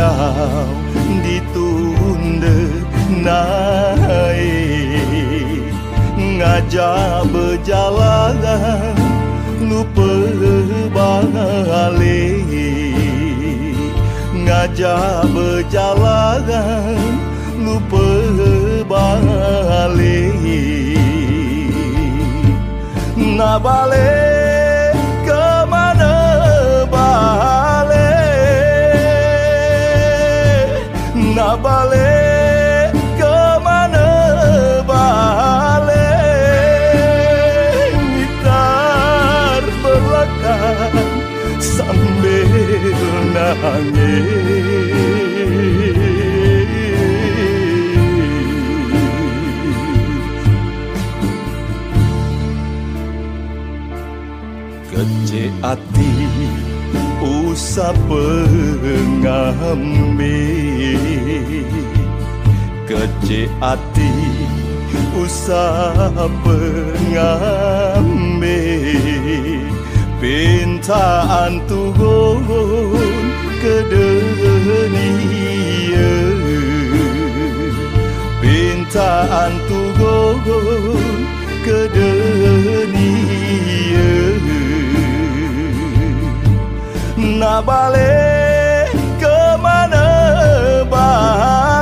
Di ditunda naik. Ngajak berjalan lupa balik. Ngajak berjalan lupa balik. Na balik. balik ke mana? Balik gitar belakang sambil nangis. Kecil hati usah pengambil. Kecil hati usah pengambil. Pintaan Tuhan ke dunia. Pintaan Tuhan ke dunia. Nak balik ke mana balik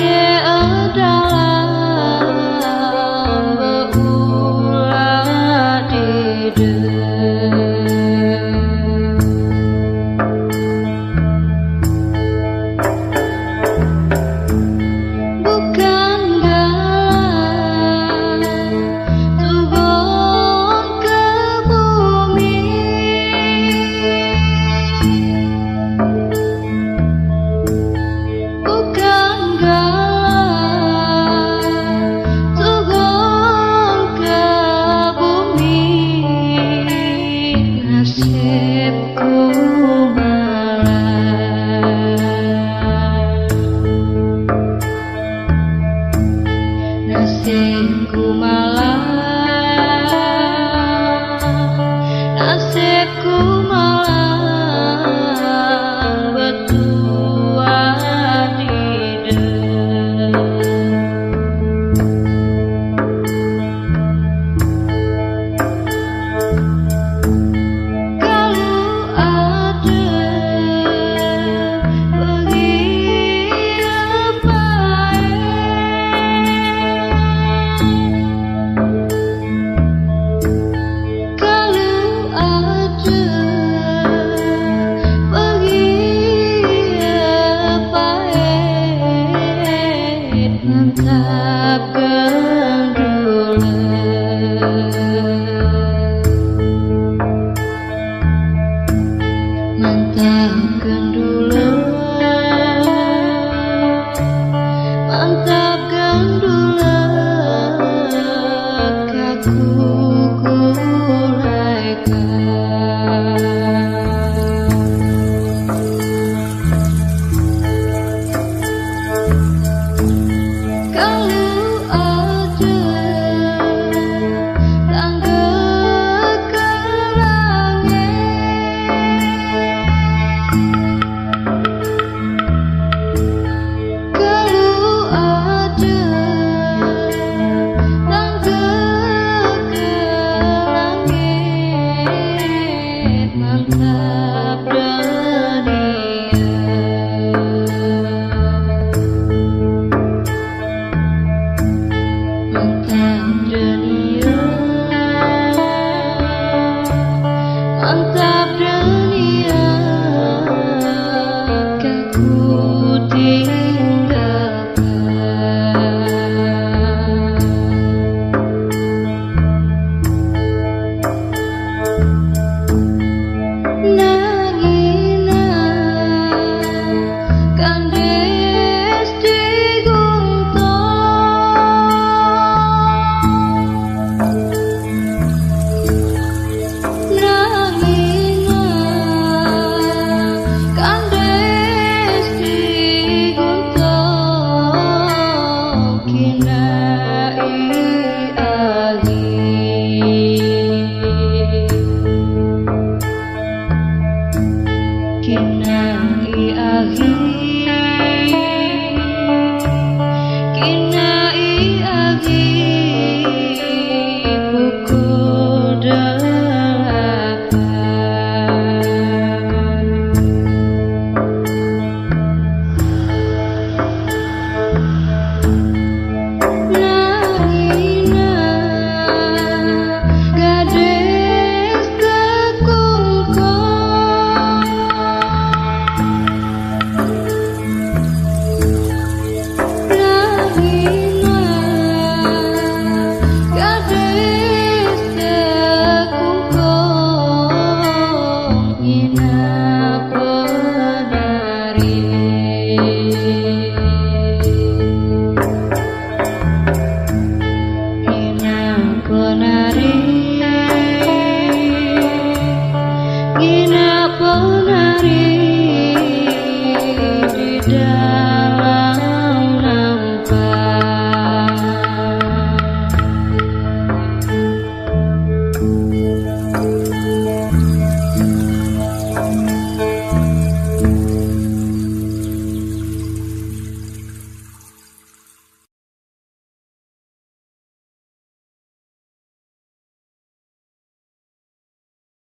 ရဲ့အတာ